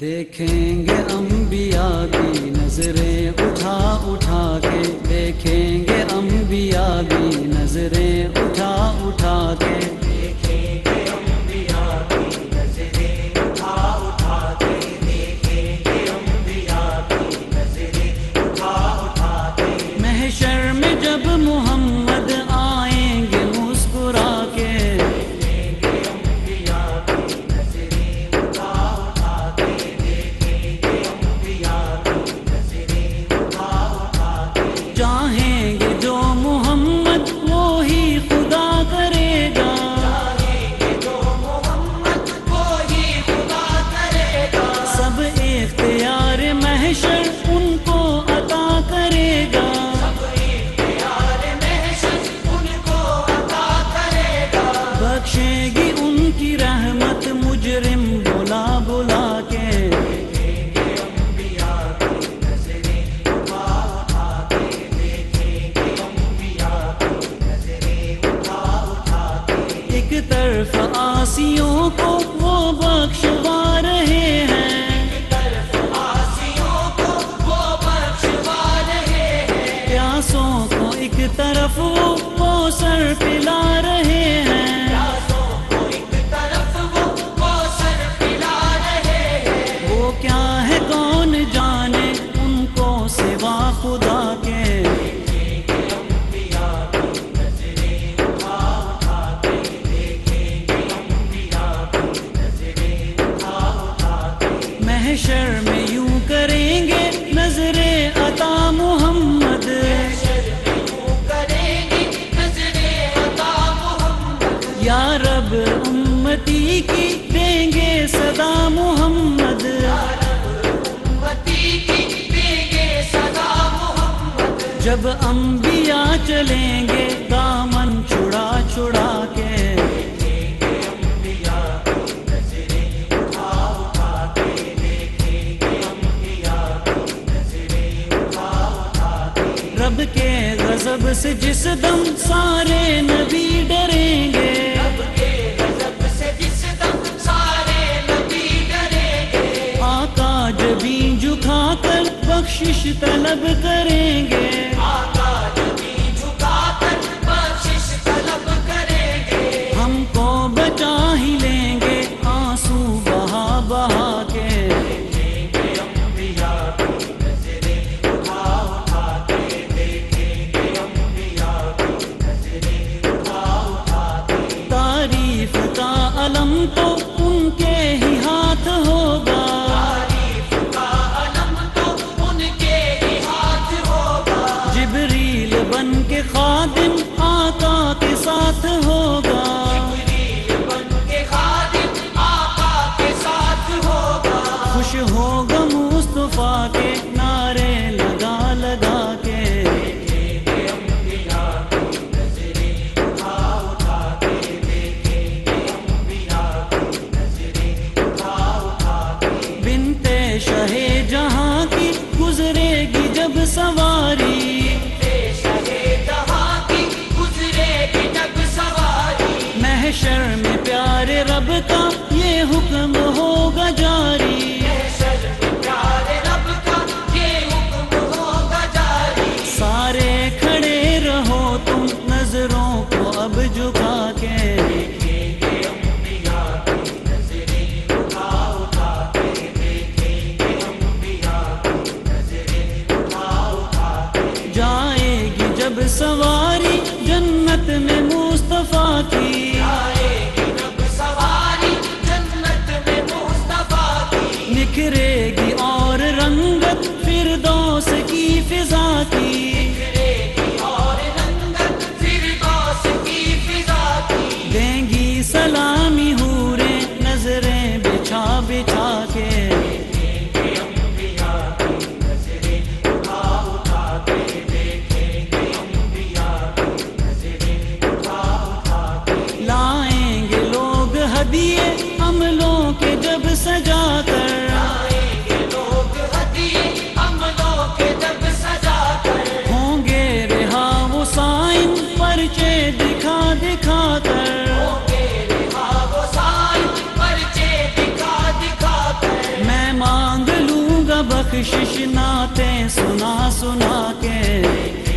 دیکھیں گے انبیاء کی نظریں اٹھا اٹھا کے دیکھیں گے انبیاء کی نظریں پلا امتی کی دیں گے صدا محمد۔ جب انبیاء چلیں گے، دامن چھڑا چھڑا کے۔ رب کے غضب سے جس دم سارے نبی ڈریں گے بخشش طلب کریں گے شہ جہاں کی گزرے گی جب سواری محشر میں پیارے رب کا یہ حکم ہوگا جاری میں ہدیے عملوں کے جب سجا کر۔ ہوں گے رہا وہ سائن پرچے دکھا دکھا کر۔ میں بخشش ناتے سنا سنا کے۔